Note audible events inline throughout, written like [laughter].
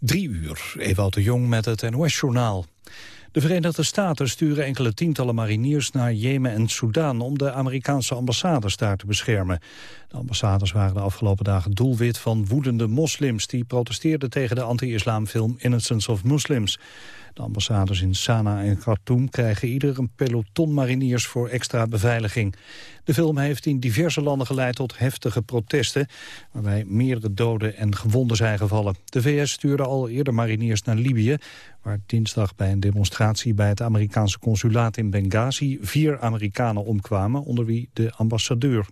Drie uur, Ewout de Jong met het NOS-journaal. De Verenigde Staten sturen enkele tientallen mariniers naar Jemen en Soedan om de Amerikaanse ambassades daar te beschermen. De ambassades waren de afgelopen dagen doelwit van woedende moslims die protesteerden tegen de anti-islamfilm Innocence of Muslims. De ambassades in Sanaa en Khartoum krijgen ieder een peloton mariniers voor extra beveiliging. De film heeft in diverse landen geleid tot heftige protesten, waarbij meerdere doden en gewonden zijn gevallen. De VS stuurde al eerder mariniers naar Libië, waar dinsdag bij een demonstratie bij het Amerikaanse consulaat in Benghazi vier Amerikanen omkwamen, onder wie de ambassadeur.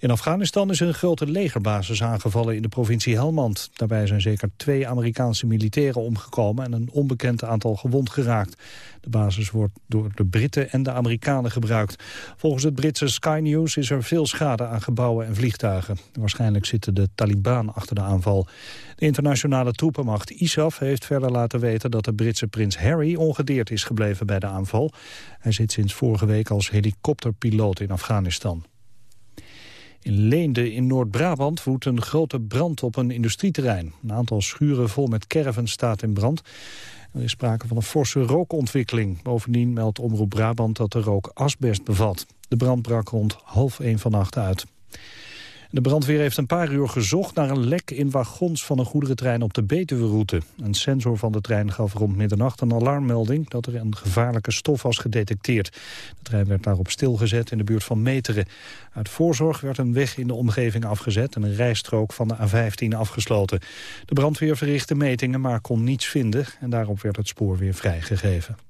In Afghanistan is een grote legerbasis aangevallen in de provincie Helmand. Daarbij zijn zeker twee Amerikaanse militairen omgekomen en een onbekend aantal gewond geraakt. De basis wordt door de Britten en de Amerikanen gebruikt. Volgens het Britse Sky News is er veel schade aan gebouwen en vliegtuigen. Waarschijnlijk zitten de Taliban achter de aanval. De internationale troepenmacht ISAF heeft verder laten weten dat de Britse prins Harry ongedeerd is gebleven bij de aanval. Hij zit sinds vorige week als helikopterpiloot in Afghanistan. In Leende in Noord-Brabant woedt een grote brand op een industrieterrein. Een aantal schuren vol met caravans staat in brand. Er is sprake van een forse rookontwikkeling. Bovendien meldt Omroep Brabant dat de rook asbest bevat. De brand brak rond half één vannacht uit. De brandweer heeft een paar uur gezocht naar een lek in wagons van een goederentrein op de Betuwe-route. Een sensor van de trein gaf rond middernacht een alarmmelding dat er een gevaarlijke stof was gedetecteerd. De trein werd daarop stilgezet in de buurt van Meteren. Uit voorzorg werd een weg in de omgeving afgezet en een rijstrook van de A15 afgesloten. De brandweer verrichtte metingen, maar kon niets vinden en daarop werd het spoor weer vrijgegeven.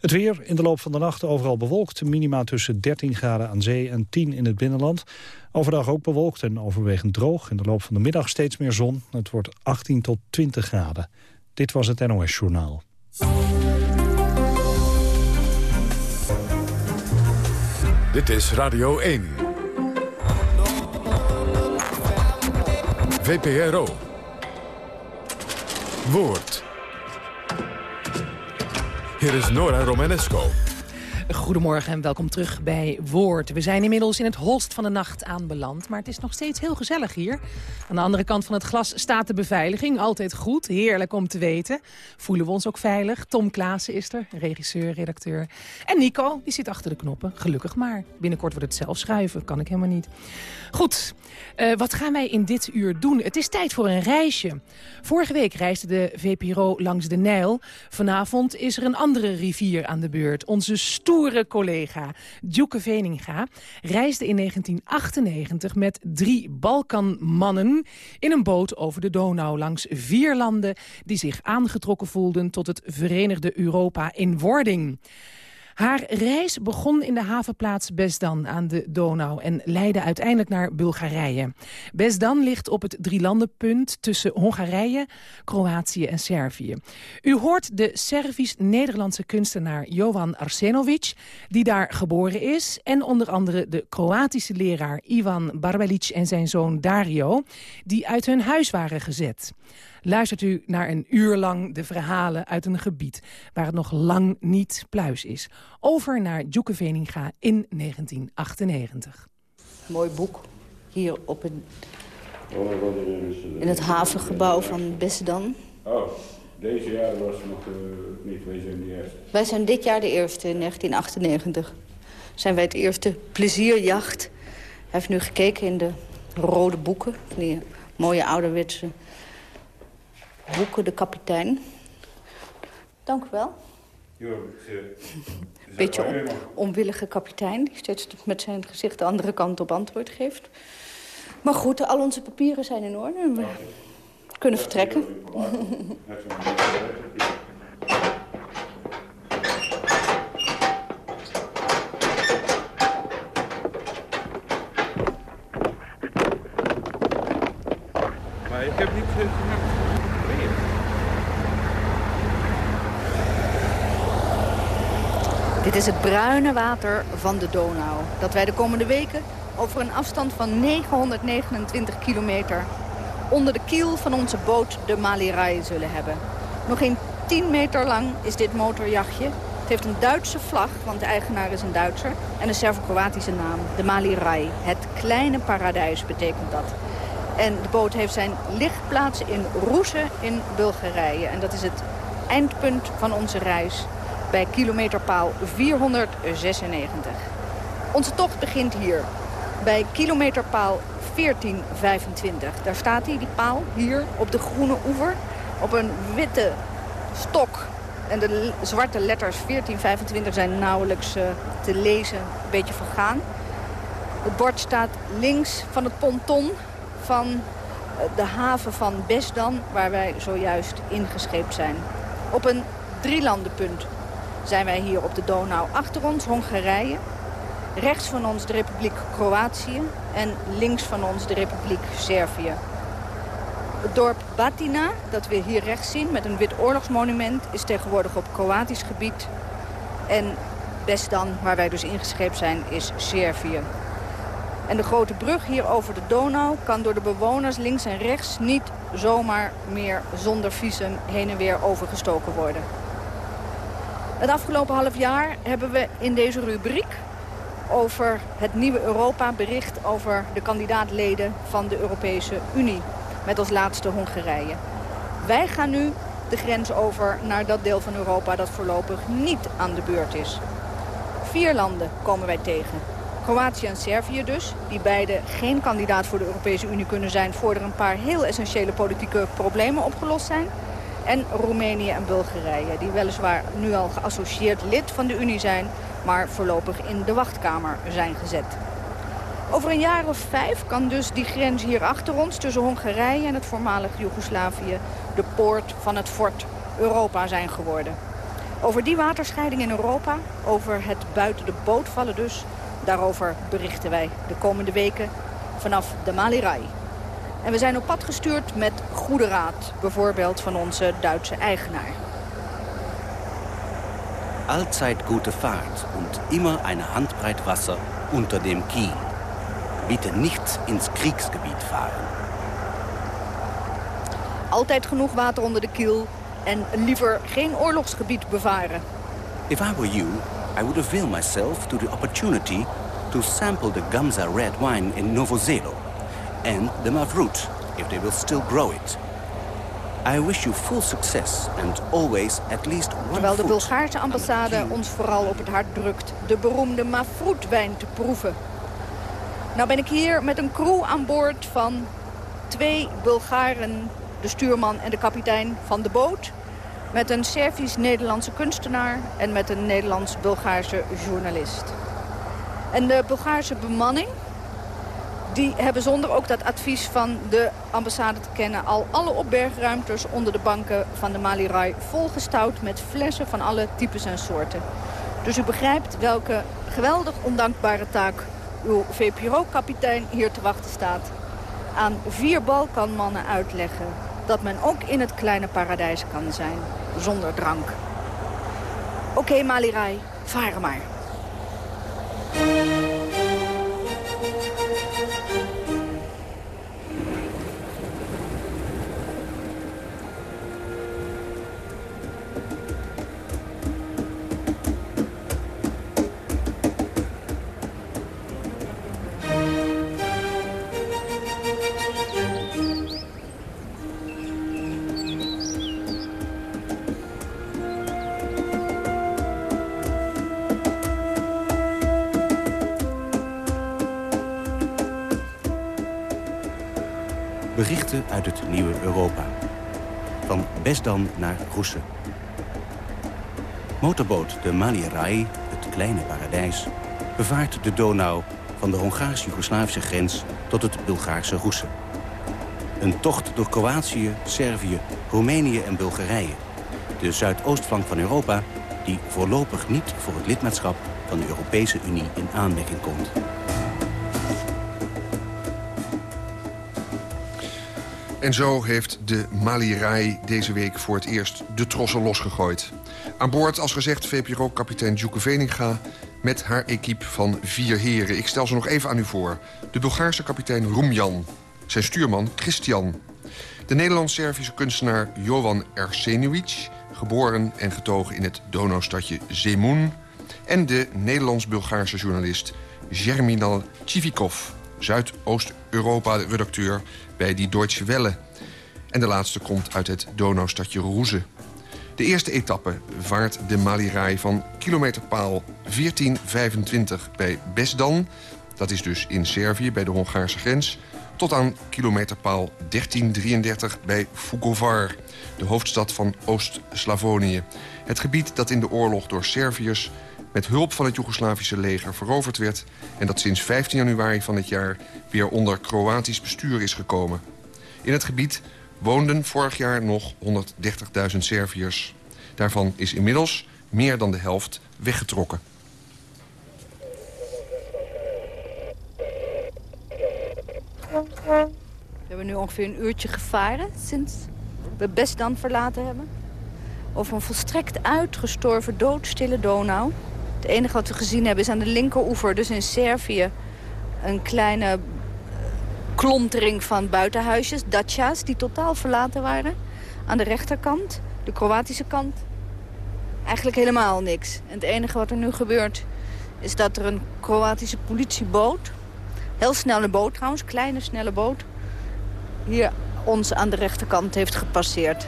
Het weer in de loop van de nacht overal bewolkt. Minima tussen 13 graden aan zee en 10 in het binnenland. Overdag ook bewolkt en overwegend droog. In de loop van de middag steeds meer zon. Het wordt 18 tot 20 graden. Dit was het NOS Journaal. Dit is Radio 1. VPRO. Woord. Hier is Nora Romanesco. Goedemorgen en welkom terug bij Woord. We zijn inmiddels in het holst van de nacht aanbeland, maar het is nog steeds heel gezellig hier. Aan de andere kant van het glas staat de beveiliging. Altijd goed, heerlijk om te weten. Voelen we ons ook veilig. Tom Klaassen is er, regisseur, redacteur. En Nico, die zit achter de knoppen. Gelukkig maar. Binnenkort wordt het zelf schuiven, kan ik helemaal niet. Goed, uh, wat gaan wij in dit uur doen? Het is tijd voor een reisje. Vorige week reisde de VPRO langs de Nijl. Vanavond is er een andere rivier aan de beurt. Onze stoere collega Djoeke Veninga reisde in 1998 met drie Balkanmannen in een boot over de Donau langs vier landen die zich aangetrokken voelden tot het Verenigde Europa in wording. Haar reis begon in de havenplaats Besdan aan de Donau... en leidde uiteindelijk naar Bulgarije. Besdan ligt op het drielandenpunt tussen Hongarije, Kroatië en Servië. U hoort de Servisch-Nederlandse kunstenaar Jovan Arsenovic... die daar geboren is, en onder andere de Kroatische leraar Ivan Barbelic en zijn zoon Dario... die uit hun huis waren gezet luistert u naar een uur lang de verhalen uit een gebied... waar het nog lang niet pluis is. Over naar Djoeke Veninga in 1998. Mooi boek. Hier op een, in het havengebouw van Bessedan. Oh, deze jaar was het nog uh, niet. Wij zijn de eerste. Wij zijn dit jaar de eerste, in 1998. Zijn wij het eerste plezierjacht. Hij heeft nu gekeken in de rode boeken. Die mooie ouderwetse Boeken de kapitein. Dank u wel. [laughs] Beetje on, onwillige kapitein die steeds met zijn gezicht de andere kant op antwoord geeft. Maar goed, al onze papieren zijn in orde we kunnen vertrekken. Maar ik heb niet Dit is het bruine water van de Donau. Dat wij de komende weken over een afstand van 929 kilometer... onder de kiel van onze boot de Malirai zullen hebben. Nog geen 10 meter lang is dit motorjachtje. Het heeft een Duitse vlag, want de eigenaar is een Duitser... en een Servo-Kroatische naam, de Malirai. Het kleine paradijs betekent dat. En de boot heeft zijn lichtplaats in Roesen in Bulgarije. En dat is het eindpunt van onze reis bij kilometerpaal 496. Onze tocht begint hier, bij kilometerpaal 1425. Daar staat hij, die paal, hier op de groene oever. Op een witte stok. En de zwarte letters 1425 zijn nauwelijks uh, te lezen, een beetje vergaan. Het bord staat links van het ponton van eh, de haven van Besdan, waar wij zojuist ingescheept zijn. Op een drielandenpunt zijn wij hier op de Donau. Achter ons Hongarije, rechts van ons de Republiek Kroatië en links van ons de Republiek Servië. Het dorp Batina, dat we hier rechts zien met een wit oorlogsmonument... is tegenwoordig op Kroatisch gebied. En Besdan, waar wij dus ingescheept zijn, is Servië. En de grote brug hier over de Donau kan door de bewoners links en rechts niet zomaar meer zonder visum heen en weer overgestoken worden. Het afgelopen half jaar hebben we in deze rubriek over het nieuwe Europa bericht over de kandidaatleden van de Europese Unie. Met als laatste Hongarije. Wij gaan nu de grens over naar dat deel van Europa dat voorlopig niet aan de beurt is. Vier landen komen wij tegen. Kroatië en Servië dus, die beide geen kandidaat voor de Europese Unie kunnen zijn... voordat er een paar heel essentiële politieke problemen opgelost zijn. En Roemenië en Bulgarije, die weliswaar nu al geassocieerd lid van de Unie zijn... maar voorlopig in de wachtkamer zijn gezet. Over een jaar of vijf kan dus die grens hier achter ons... tussen Hongarije en het voormalig Joegoslavië... de poort van het fort Europa zijn geworden. Over die waterscheiding in Europa, over het buiten de boot vallen dus... Daarover berichten wij de komende weken vanaf de Malirai. En we zijn op pad gestuurd met goede raad, bijvoorbeeld van onze Duitse eigenaar. Allzeit gute Fahrt und immer eine Handbreit Wasser unter dem Kiel. Bitte nicht ins Kriegsgebiet fahren. Altijd genoeg water onder de kiel en liever geen oorlogsgebied bevaren. If I were you, I would avail myself to the opportunity to sample the Gamza red wine in Novozelo and the Mavrut, if they will still grow it. I wish you full success and always at least one Terwijl de Bulgaarse ambassade ons vooral op het hart drukt de beroemde Mavroet-wijn te proeven. Nou ben ik hier met een crew aan boord van twee Bulgaren, de stuurman en de kapitein van de boot. Met een Servisch-Nederlandse kunstenaar en met een Nederlands-Bulgaarse journalist. En de Bulgaarse bemanning, die hebben zonder ook dat advies van de ambassade te kennen... al alle opbergruimtes onder de banken van de Malirai volgestouwd... met flessen van alle types en soorten. Dus u begrijpt welke geweldig ondankbare taak uw VPRO-kapitein hier te wachten staat. Aan vier Balkanmannen uitleggen dat men ook in het kleine paradijs kan zijn zonder drank. Oké, okay, Malirai, varen maar. Europa. Van Besdan naar Roesen. Motorboot de Malirai, het kleine paradijs... bevaart de Donau van de Hongaars-Jugoslavische grens tot het Bulgaarse Roesen. Een tocht door Kroatië, Servië, Roemenië en Bulgarije. De zuidoostflank van Europa die voorlopig niet voor het lidmaatschap van de Europese Unie in aanmerking komt. En zo heeft de Malirai deze week voor het eerst de trossen losgegooid. Aan boord, als gezegd, VPRO-kapitein Djoeke Veninga... met haar equipe van vier heren. Ik stel ze nog even aan u voor. De Bulgaarse kapitein Rumjan. Zijn stuurman Christian. De Nederlands-Servische kunstenaar Jovan Ersenovic... geboren en getogen in het Donaustadje Zemun. En de Nederlands-Bulgaarse journalist Germinal Chivikov Zuidoost-Europa-redacteur bij die Deutsche Welle. En de laatste komt uit het Donaustadje Roeze. De eerste etappe vaart de Malirai van kilometerpaal 1425 bij Besdan... dat is dus in Servië bij de Hongaarse grens... tot aan kilometerpaal 1333 bij Fugovar, de hoofdstad van Oost-Slavonië. Het gebied dat in de oorlog door Serviërs met hulp van het Joegoslavische leger veroverd werd... en dat sinds 15 januari van dit jaar weer onder Kroatisch bestuur is gekomen. In het gebied woonden vorig jaar nog 130.000 Serviërs. Daarvan is inmiddels meer dan de helft weggetrokken. We hebben nu ongeveer een uurtje gevaren sinds we best dan verlaten hebben. Over een volstrekt uitgestorven doodstille Donau. Het enige wat we gezien hebben is aan de linkeroever, dus in Servië... een kleine klontering van buitenhuisjes, dacia's, die totaal verlaten waren. Aan de rechterkant, de Kroatische kant, eigenlijk helemaal niks. En het enige wat er nu gebeurt is dat er een Kroatische politieboot... heel snelle boot trouwens, kleine snelle boot... hier ons aan de rechterkant heeft gepasseerd.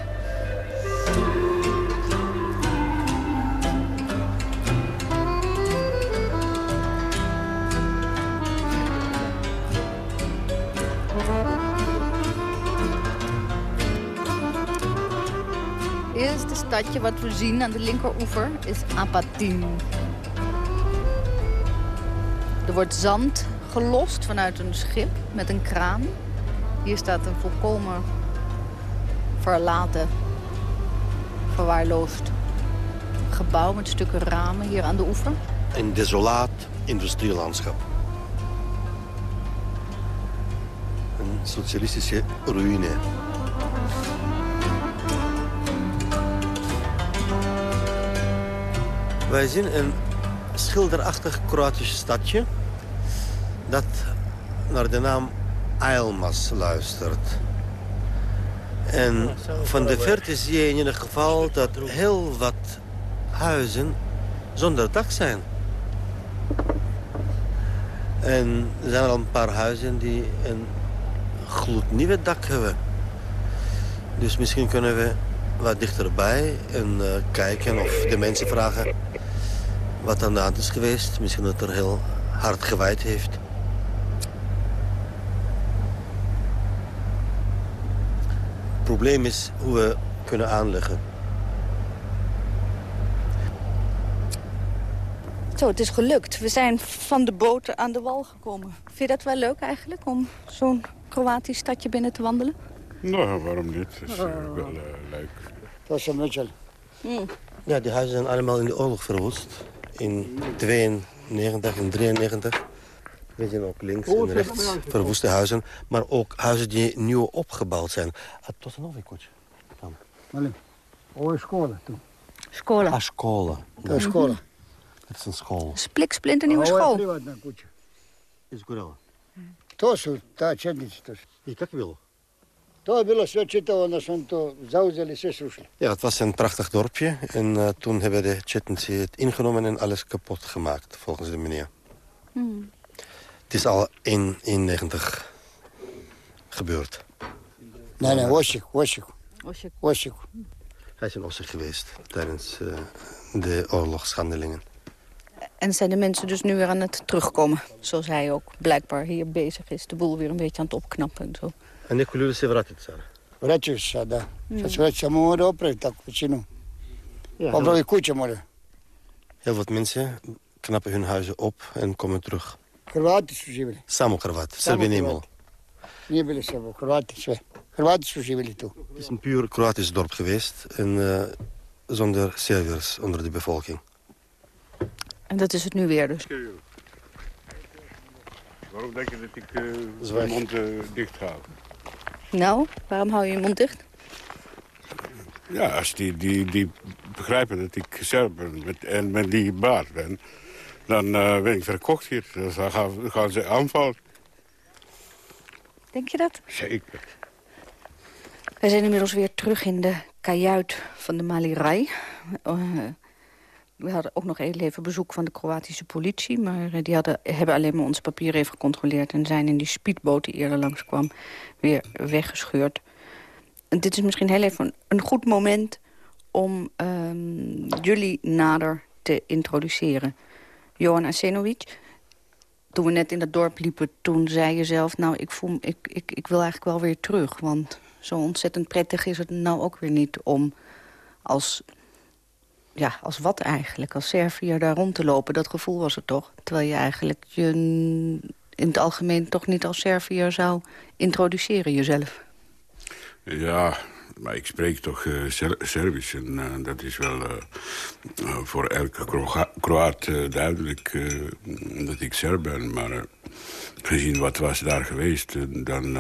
Eerste stadje wat we zien aan de linkeroever is Apatin. Er wordt zand gelost vanuit een schip met een kraan. Hier staat een volkomen verlaten, verwaarloosd gebouw met stukken ramen hier aan de oever. Een desolaat industrielandschap. Een socialistische ruïne. Wij zien een schilderachtig Kroatisch stadje... dat naar de naam Eilmas luistert. En van de verte zie je in ieder geval dat heel wat huizen zonder dak zijn. En er zijn al een paar huizen die een gloednieuwe dak hebben. Dus misschien kunnen we wat dichterbij en uh, kijken of de mensen vragen wat aan de hand is geweest. Misschien dat er heel hard gewijd heeft. Het probleem is hoe we kunnen aanleggen. Zo, het is gelukt. We zijn van de boot aan de wal gekomen. Vind je dat wel leuk eigenlijk, om zo'n Kroatisch stadje binnen te wandelen? Nou, waarom niet? Het is uh, wel uh, leuk. Dat is een beetje... Mm. Ja, die huizen zijn allemaal in de oorlog verwoest in 92 en 93. We zien ook links en rechts verwoeste huizen, maar ook huizen die nieuw opgebouwd zijn. Ah, tot een andere koets. Oh, scholen toch? Scholen. Ah, scholen. Oh, een school. Het is een school. Spliksplinter nieuwe school. Is goed. Het daar zit niet tussen. Ik heb to je bilo sve čitavo, onda oni to zauzeli, sve srušili. Ja, het was een prachtig dorpje. En uh, toen hebben de Chetnici het ingenomen en alles kapot gemaakt, volgens de meneer. Hmm. Het is al in 91 gebeurd. Nee, nee, Osijek, Osijek. Osijek. Hij is in Osijek geweest tijdens uh, de oorlogshandelingen. En zijn de mensen dus nu weer aan het terugkomen? Zoals hij ook blijkbaar hier bezig is. De boel weer een beetje aan het opknappen en zo. En neku ljudi se vratit sada. Vraćaju se sada. Sad se već samo mora opraviti takvu kućinu. Ja, Opravi kuće mora. Heel wat mensen knappen hun huizen op en komen terug. Hrvati su živjeli. Samo Hrvati, Samo Srbi niet meer. Nije bili Srbo, Hrvati sve. Hrvati su živjeli tu. Het is een puur Kroatisch dorp geweest en uh, zonder Serviërs onder de bevolking. En dat is het nu weer dus. Waarom denk je dat ik uh, mijn mond uh, dicht ga? Nou, waarom hou je je mond dicht? Ja, als die, die, die begrijpen dat ik Serb ben met, en met die baard ben... dan uh, ben ik verkocht hier. Dus dan gaan, gaan ze aanvallen. Denk je dat? Zeker. We zijn inmiddels weer terug in de kajuit van de Malirai. Uh, We hadden ook nog even bezoek van de Kroatische politie... maar eh, die hadden, hebben alleen maar onze papieren even gecontroleerd... en zijn in die speedboot die eerder langskwam weer weggescheurd. En dit is misschien heel even een goed moment om um, jullie nader te introduceren. Johan Asenovic, toen we net in dat dorp liepen, toen zei je zelf... nou, ik, voel, ik, ik, ik wil eigenlijk wel weer terug. Want zo ontzettend prettig is het nou ook weer niet om als... Ja, als wat eigenlijk? Als Serviër daar rond te lopen, dat gevoel was het toch? Terwijl je eigenlijk je in het algemeen toch niet als Serviër zou introduceren jezelf. Ja, maar ik spreek toch uh, Serbisch en uh, dat is wel uh, voor elke Kroaat duidelijk dat ik Serb ben. Maar gezien wat was daar geweest, dan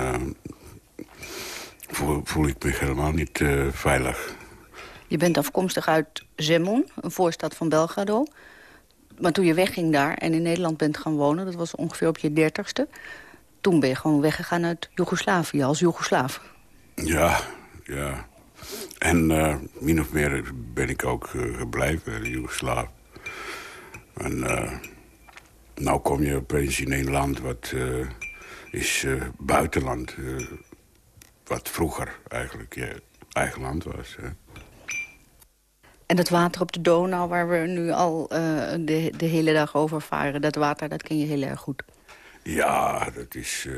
voel, ik me helemaal niet veilig. Je bent afkomstig uit Zemun, een voorstad van Belgrado. Maar toen je wegging daar en in Nederland bent gaan wonen... dat was ongeveer op je dertigste... toen ben je gewoon weggegaan uit Joegoslavië als Joegoslaaf. Ja, ja. En uh, min of meer ben ik ook uh, gebleven, Joegoslaaf. En uh, nou kom je opeens in een land wat is buitenland. wat vroeger eigenlijk je eigen land was. Hè. En het water op de Donau, waar we nu al de, de hele dag over varen... dat water, dat ken je heel erg goed. Ja, dat is...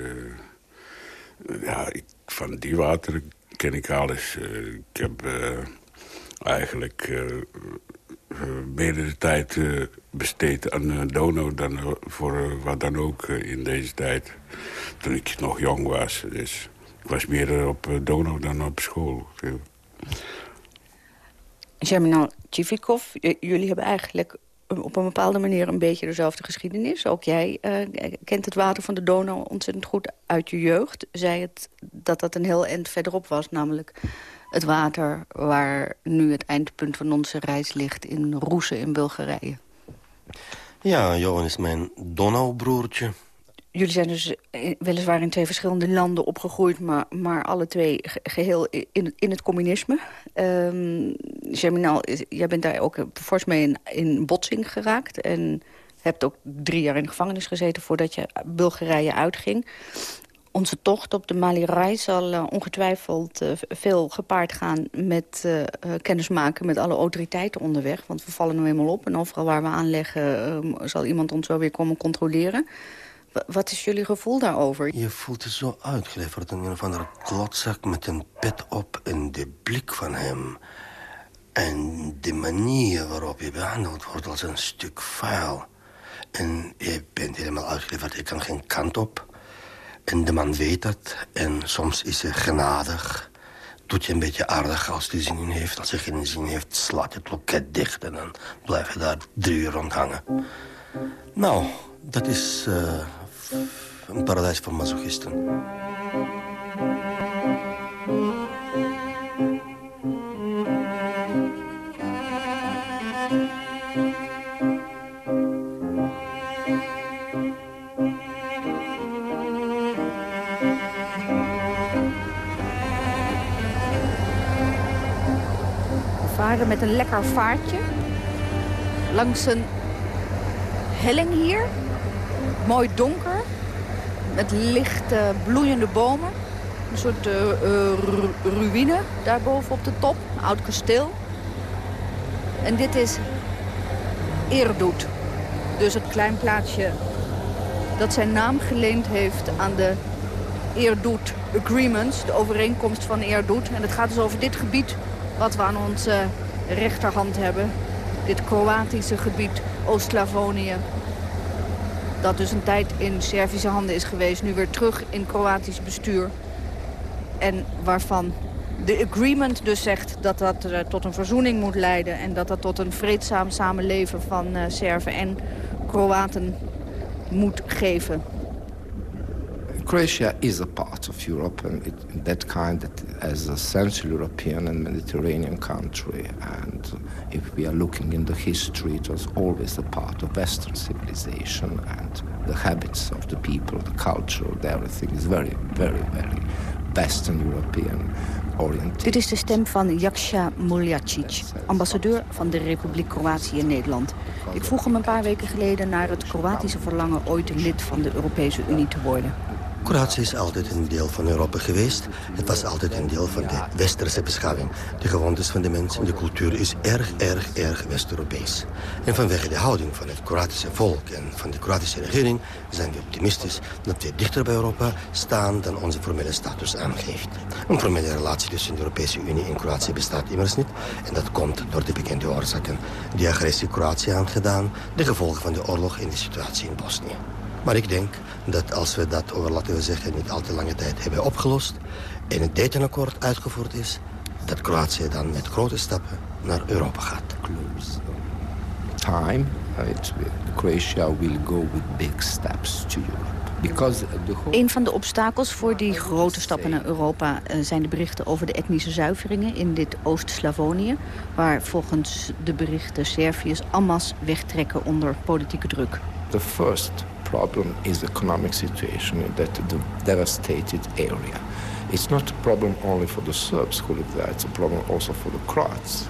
ja, ik, van die water ken ik alles. Uh, ik heb eigenlijk meer de tijd besteed aan Dono dan voor wat dan ook in deze tijd. Toen ik nog jong was. Dus ik was meer op Dono dan op school. Germinal Chivikov, jullie hebben eigenlijk op een bepaalde manier een beetje dezelfde geschiedenis. Ook jij uh, kent het water van de Donau ontzettend goed uit je jeugd. Zei het dat dat een heel eind verderop was, namelijk het water... waar nu het eindpunt van onze reis ligt in Roesen in Bulgarije. Ja, Johan is mijn Donaubroertje. Jullie zijn dus weliswaar in twee verschillende landen opgegroeid... maar, maar alle twee geheel in, in het communisme. Um, Germinal, jij bent daar ook fors mee in, in botsing geraakt... en hebt ook drie jaar in de gevangenis gezeten... voordat je Bulgarije uitging. Onze tocht op de Mali zal uh, ongetwijfeld veel gepaard gaan... met uh, kennismaken met alle autoriteiten onderweg. Want we vallen nu eenmaal op en overal waar we aanleggen... zal iemand ons wel weer komen controleren... Wat is jullie gevoel daarover? Je voelt je zo uitgeleverd aan een of andere klotzak met een pet op en de blik van hem. En de manier waarop je behandeld wordt als een stuk vuil. En je bent helemaal uitgeleverd, je kan geen kant op. En de man weet dat. En soms is hij genadig. Doet je een beetje aardig als hij zin in heeft. Als hij geen zin heeft, slaat je het loket dicht... en dan blijf je daar drie uur rondhangen. Nou, dat is uh, een paradijs voor masochisten. Varen met een lekker vaartje langs een helling hier mooi donker. Met licht bloeiende bomen. Een soort uh, ruïne daarboven op de top. Een oud kasteel. En dit is Erdoet. Dus het klein plaatsje dat zijn naam geleend heeft aan de Erdoet Agreements. De overeenkomst van Erdoet. En het gaat dus over dit gebied wat we aan onze rechterhand hebben. Dit Kroatische gebied, Oost-Slavonië dat dus een tijd in Servische handen is geweest... nu weer terug in Kroatisch bestuur. En waarvan de agreement dus zegt dat dat uh, tot een verzoening moet leiden... en dat dat tot een vreedzaam samenleven van uh, Serven en Kroaten moet geven. Croatia is a part of Europe, and it, that kind that as a Central European and Mediterranean country. And if we are looking in the history, it was always a part of Western civilization, and the habits of the people, the culture, everything is very, very, very Western European. oriented. Dit is de stem van Jakša Muljacic, ambassadeur van de Republiek Kroatië in Nederland. Ik vroeg hem een paar weken geleden naar het Kroatische verlangen ooit lid van de Europese Unie te worden. Kroatië is altijd een deel van Europa geweest. Het was altijd een deel van de westerse beschaving. De gewoontes van de mensen, de cultuur is erg, erg, erg West-Europees. En vanwege de houding van het Kroatische volk en van de Kroatische regering... zijn we optimistisch dat we dichter bij Europa staan dan onze formele status aangeeft. Een formele relatie tussen de Europese Unie en Kroatië bestaat immers niet. En dat komt door de bekende oorzaken. De agressie Kroatië aangedaan, de gevolgen van de oorlog en de situatie in Bosnië. Maar ik denk dat als we dat over, laten we zeggen, niet al te lange tijd hebben opgelost... en het Daytonakkoord uitgevoerd is... dat Kroatië dan met grote stappen naar Europa gaat. Time, uh, it's, Croatia will go with big steps to Europe. Een van de obstakels voor die grote stappen naar Europa eh, zijn de berichten over de etnische zuiveringen in dit Oost-Slavonië, waar volgens de berichten Serviërs Ammas wegtrekken onder politieke druk. The first problem is the economic situation in that devastated area. It's not a problem only for the Serbs who live there, it's a problem also for the Croats.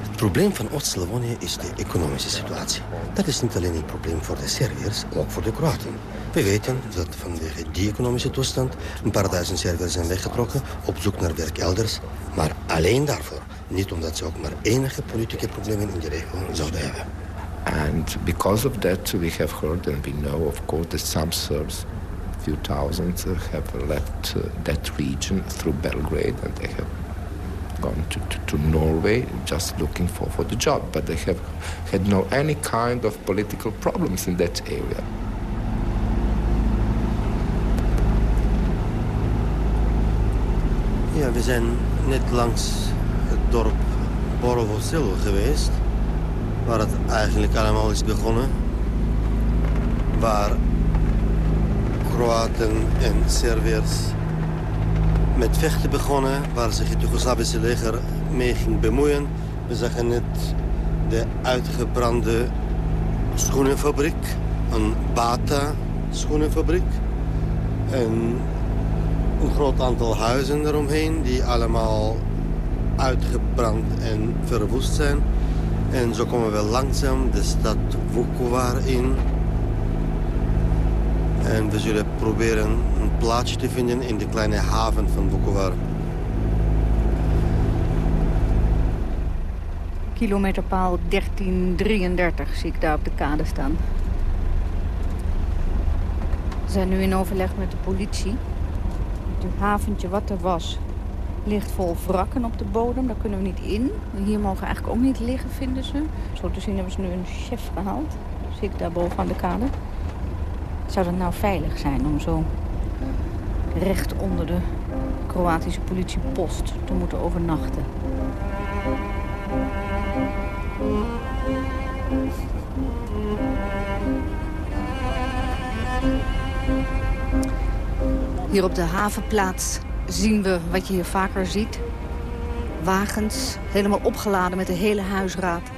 Het probleem van Oost-Slavonië is de economische situatie. Dat is niet alleen een probleem voor de Serviërs, ook voor de Kroaten. We weten dat vanwege die economische toestand een paar duizend Serviërs zijn weggetrokken op zoek naar werk elders. Maar alleen daarvoor. Niet omdat ze ook maar enige politieke problemen in de regio zouden hebben. And because of that, we have heard and we know, of course, that some Serbs, a few thousands, uh, have left uh, that region through Belgrade and they have gone to, to, to, Norway just looking for, for the job. But they have had no any kind of political problems in that area. Ja, we zijn net langs het dorp Borovo geweest waar het eigenlijk allemaal is begonnen. Waar Kroaten en Serviërs met vechten begonnen, waar zich het Joegoslavische leger mee ging bemoeien. We zagen net de uitgebrande schoenenfabriek, een Bata schoenenfabriek. En een groot aantal huizen eromheen die allemaal uitgebrand en verwoest zijn. En zo komen we langzaam de stad Vukovar in. En we zullen proberen een plaatsje te vinden in de kleine haven van Vukovar. Kilometerpaal 1333 zie ik daar op de kade staan. We zijn nu in overleg met de politie. Het haventje wat er was ligt vol wrakken op de bodem. Daar kunnen we niet in. Hier mogen we eigenlijk ook niet liggen, vinden ze. Zo te zien hebben ze nu een chef gehaald. Zie ik daar boven aan de kade. Zou dat nou veilig zijn om zo recht onder de Kroatische politiepost te moeten overnachten? Hier op de havenplaats zien we wat je hier vaker ziet. Wagens, helemaal opgeladen met de hele huisraad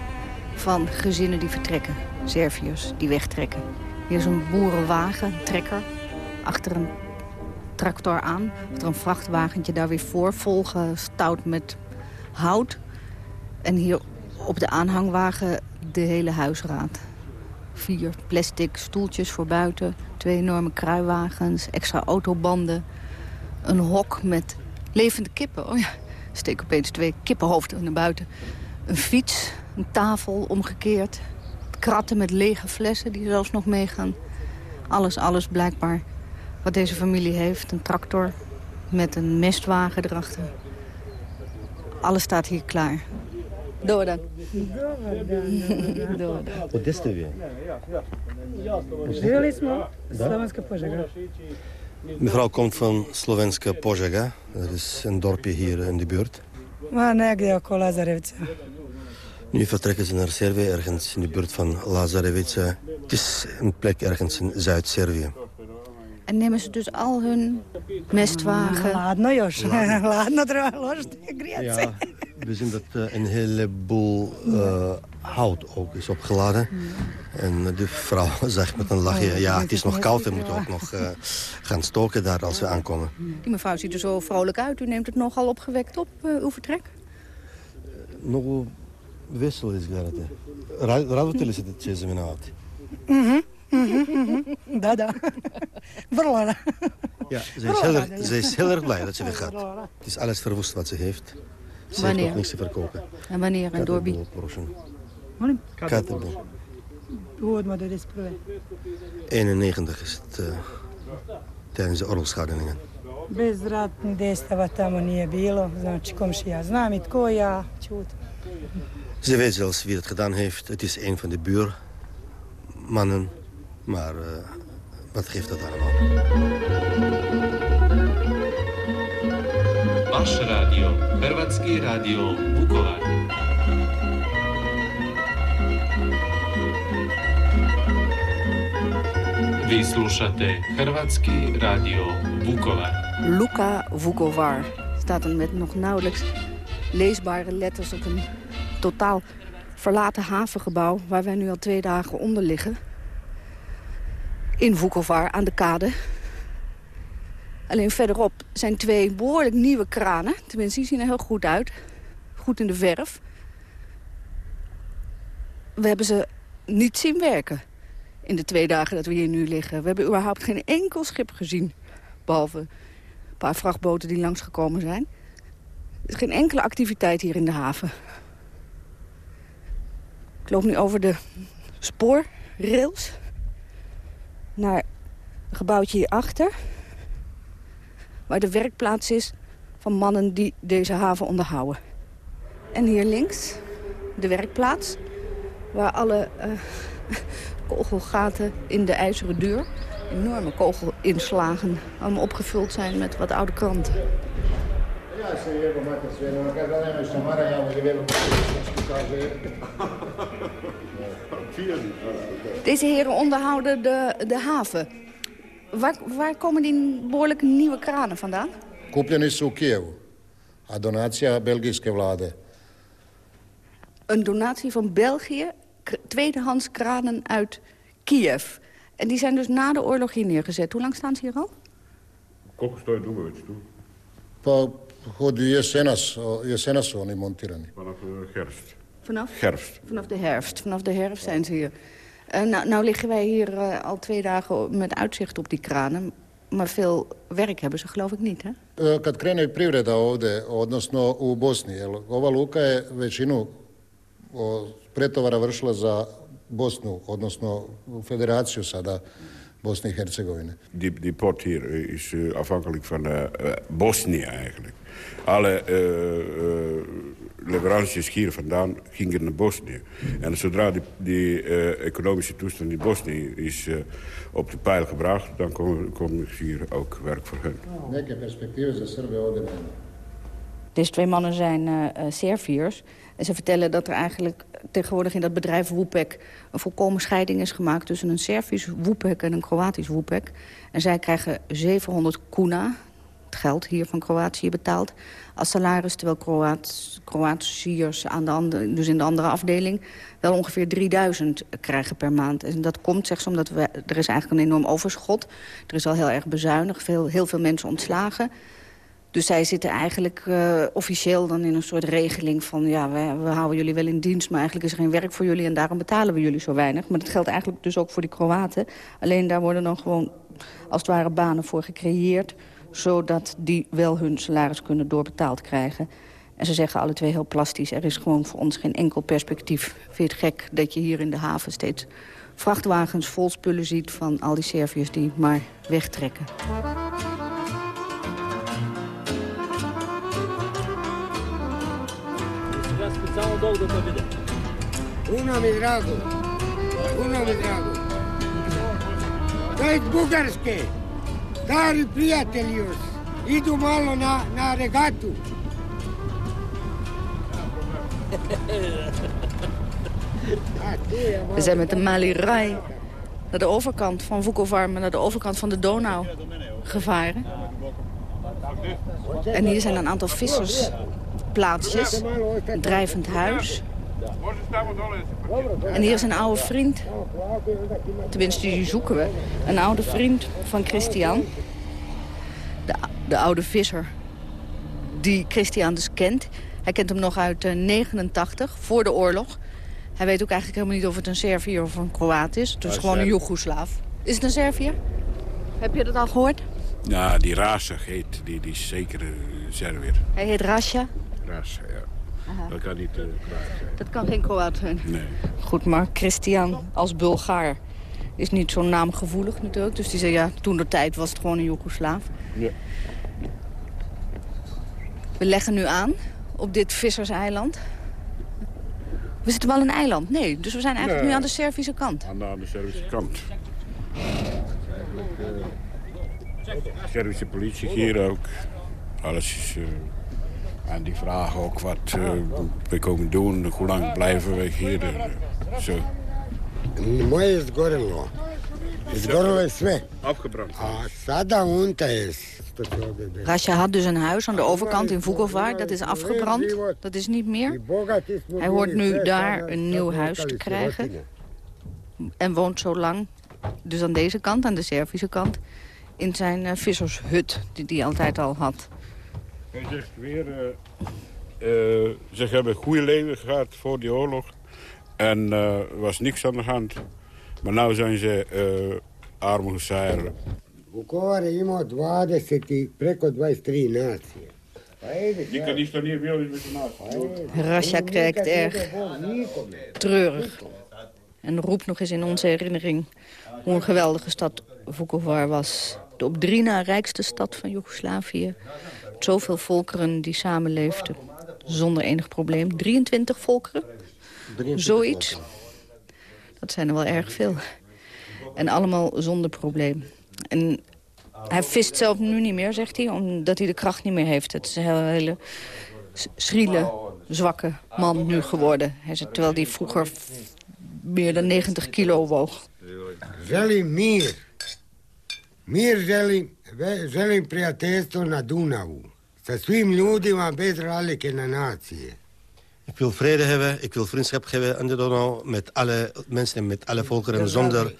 van gezinnen die vertrekken. Serviërs die wegtrekken. Hier is een boerenwagen, een trekker, achter een tractor aan. Achter een vrachtwagentje daar weer voor, volgestouwd met hout. En hier op de aanhangwagen de hele huisraad. Vier plastic stoeltjes voor buiten, twee enorme kruiwagens, extra autobanden een hok met levende kippen. Oh ja, steek opeens twee kippenhoofden naar buiten. Een fiets, een tafel omgekeerd. Kratten met lege flessen die zelfs nog meegaan. Alles, alles blijkbaar wat deze familie heeft. Een tractor met een mestwagen erachter. Alles staat hier klaar. Dobar dan. [laughs] Dobar dan. ste vi? Živjeli smo Slovenska Požega. Mevrouw komt van Slovenska Požega. Dat is een dorpje hier in de buurt. Maar negdje oko Lazarevca. Nu vertrekken ze naar Servië, ergens in de buurt van Lazarevica. Het is een plek ergens in Zuid-Servië. En nemen ze dus al hun mestwagen? Ladno još. Ladno treba ložiti Ja, we zien dat eh, een heleboel uh, hout ook is opgeladen. En de vrouw [laughs] zegt met een lachje, oh, ja, het is nog koud. We moeten ook nog eh, gaan stoken daar als we aankomen. Die mevrouw ziet er zo vrolijk uit. U neemt het nogal opgewekt op, uh, uw vertrek? Nog wissel is het. Ravotili se će ze Mhm. Da, da. Vrlo Ja, ze is, ze is heel erg blij dat ze weer gaat. Het is alles verwoest wat ze heeft. Ze Wanneer? heeft nog niks te verkopen. En wanneer en door wie? Molim? Katerboel. Odmah do 91. 91 is het uh, tijdens de oorlogsschouwingen. Bez ratnih dejstava tamo nije bilo. Znači, komšija znam i tko ja, čut. Ze weet zelfs wie het gedaan heeft. Het is een van de buurmannen. Maar uh, wat geeft dat allemaal? Vaš radio, Hrvatski radio Vukovar. Vi slušate Hrvatski radio Vukovar. Luka Vukovar staat er met nog nauwelijks leesbare letters op een totaal verlaten havengebouw... waar wij nu al twee dagen onder liggen. In Vukovar aan de kade. Alleen verderop zijn twee behoorlijk nieuwe kranen. Tenminste, die zien er heel goed uit. Goed in de verf. We hebben ze niet zien werken in de twee dagen dat we hier nu liggen. We hebben überhaupt geen enkel schip gezien. Behalve een paar vrachtboten die langsgekomen zijn. Er is geen enkele activiteit hier in de haven. Ik loop nu over de spoorrails naar een gebouwtje hierachter. Waar de werkplaats is van mannen die deze haven onderhouden. En hier links de werkplaats. Waar alle uh, [laughs] kogelgaten in de ijzeren deur, enorme kogelinslagen, allemaal opgevuld zijn met wat oude kranten. Deze heren onderhouden de, de haven. Waar, waar komen die behoorlijk nieuwe kranen vandaan? Kupljeni su u Kijevu, a donacija belgijske vlade. Een donatie van België, tweedehands kranen uit Kiev. En die zijn dus na de oorlog hier neergezet. Hoe lang staan ze hier al? Koliko stoje dugo već tu? Pa od jesenas, jesenas su oni montirani. Vanaf herfst. Vanaf? Herfst. Vanaf de herfst. Vanaf de herfst zijn ze hier. Uh, nou, nou liggen wij hier uh, al twee dagen met uitzicht op die kranen. Maar veel werk hebben ze geloof ik niet, hè? Uh, kad krene i privreda ovde, odnosno u Bosni, jer ova luka je većinu pretovara vršila za Bosnu, odnosno federaciju sada Bosne en Herzegovine. Die, die pot hier is uh, afhankelijk van uh, uh, Bosnië eigenlijk. Alle leveranties hier vandaan gingen naar Bosnië. En zodra die, die economische toestand in Bosnië is op de pijl gebracht... dan komt kom hier ook werk voor hen. Neke perspectieven nema. Deze twee mannen zijn uh, Serviërs. En ze vertellen dat er eigenlijk tegenwoordig in dat bedrijf Woepek... een volkomen scheiding is gemaakt tussen een Servisch Woepek en een Kroatisch Woepek. En zij krijgen 700 kuna, geld hier van Kroatië betaald... als salaris, terwijl Kroat, Kroatiërs aan de andere, dus in de andere afdeling... wel ongeveer 3000 krijgen per maand. En dat komt slechts omdat we, er is eigenlijk een enorm overschot. Er is al heel erg bezuinigd, veel, heel veel mensen ontslagen... Dus zij zitten eigenlijk uh, officieel dan in een soort regeling van... ja, we, we, houden jullie wel in dienst, maar eigenlijk is er geen werk voor jullie... en daarom betalen we jullie zo weinig. Maar dat geldt eigenlijk dus ook voor die Kroaten. Alleen daar worden dan gewoon als het ware banen voor gecreëerd... zodat die wel hun salaris kunnen doorbetaald krijgen. En ze zeggen alle twee heel plastisch... er is gewoon voor ons geen enkel perspectief. Vind je het gek dat je hier in de haven steeds vrachtwagens vol spullen ziet... van al die Serviërs die maar wegtrekken. Bugarske. Stari prijatelji još. Idu malo na, na regatu. We zijn met de Malirai naar de overkant van Vukovar, maar naar de overkant van de Donau gevaren. En hier zijn een aantal vissers plaatsjes. Een drijvend huis. En hier is een oude vriend. Tenminste, die zoeken we. Een oude vriend van Christian. De, de oude visser. Die Christian dus kent. Hij kent hem nog uit 89, voor de oorlog. Hij weet ook eigenlijk helemaal niet of het een Serviër of een Kroaat is. Het is gewoon een Joegoslaaf. Is het een Serviër? Heb je dat al gehoord? Ja, die Rasa heet, die, die is zeker Serviër. Hij heet Rasja? Rasa, ja. Aha. Dat kan niet uh, Kroaat zijn. Dat kan geen Kroaat zijn? Nee. Goed, maar Christian als Bulgaar is niet zo naamgevoelig natuurlijk. Dus die zei, ja, toen de tijd was het gewoon een Joegoslaaf. Ja. We leggen nu aan op dit visserseiland. We zitten wel in een eiland? Nee, dus we zijn eigenlijk Nee. nu aan de Servische kant. Aan de, aan de Servische kant. Servische politie hier ook. Alles is... eh, en die vragen ook wat eh, we komen doen, hoe lang blijven we hier. eh, zo. Moje je zgorilo. Zgorilo je sve. Afgebrand. A sada unta desi. Rasja had dus een huis aan de overkant in Vukovar. Dat is afgebrand. Dat is niet meer. Hij hoort nu daar een nieuw huis te krijgen. En woont zo lang, dus aan deze kant, aan de Servische kant... in zijn eh, vissershut, die hij altijd al had. Hij zegt weer, eh, eh, ze hebben een goede leven gehad voor die oorlog. En eh, er was niks aan de hand. Maar nu zijn ze uh, arme zeilen. Vukovar je imao 20 i preko 23 nacije. Niet hier weer met de Rasja kijkt erg treurig. En roept nog eens in onze herinnering hoe een geweldige stad Vukovar was. De op drie na rijkste stad van Joegoslavië. Zoveel volkeren die samenleefden. Zonder enig probleem. 23 volkeren? Zoiets. Dat zijn er wel erg veel. En allemaal zonder probleem. En hij vist zelf nu niet meer, zegt hij, omdat hij de kracht niet meer heeft. Het is een hele, schriele, zwakke man nu geworden. Hij zegt, terwijl hij vroeger meer dan 90 kilo woog. Želim mir. Mir želim, želim prijateljstvo na Dunavu. Sa svim ljudima bez razlike na nacije. Ik wil vrede hebben, ik wil vriendschap hebben aan de Donau... met alle mensen en met alle volkeren zonder...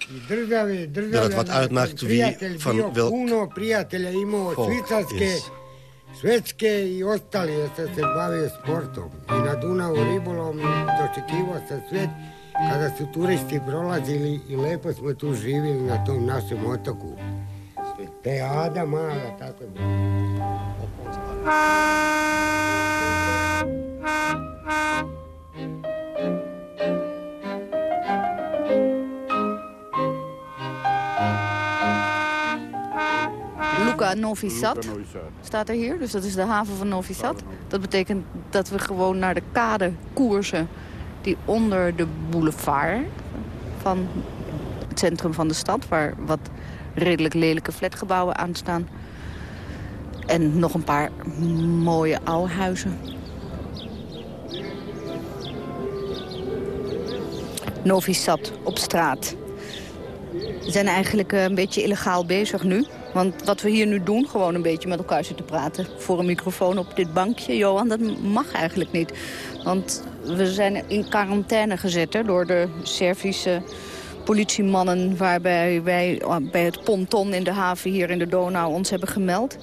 Dat het wat uitmaakt wie van welk volk is. I ostali, jer sam se bavio sportom. I na Dunavu ribolom dočekivao sam svet kada su turisti prolazili i lepo smo tu živjeli na tom našem otoku. Te Ada mala, tako je Luka Novi Sad staat er hier. Dus dat is de haven van Novi Sad. Dat betekent dat we gewoon naar de kade koersen... die onder de boulevard van het centrum van de stad... waar wat redelijk lelijke flatgebouwen aan staan. En nog een paar mooie oude huizen. Novi Sad op straat. We zijn eigenlijk eh, een beetje illegaal bezig nu. Want wat we hier nu doen, gewoon een beetje met elkaar zitten praten... voor een microfoon op dit bankje, Johan, dat mag eigenlijk niet. Want we zijn in quarantaine gezet door de Servische politiemannen... waarbij wij eh, bij het ponton in de haven hier in de Donau ons hebben gemeld.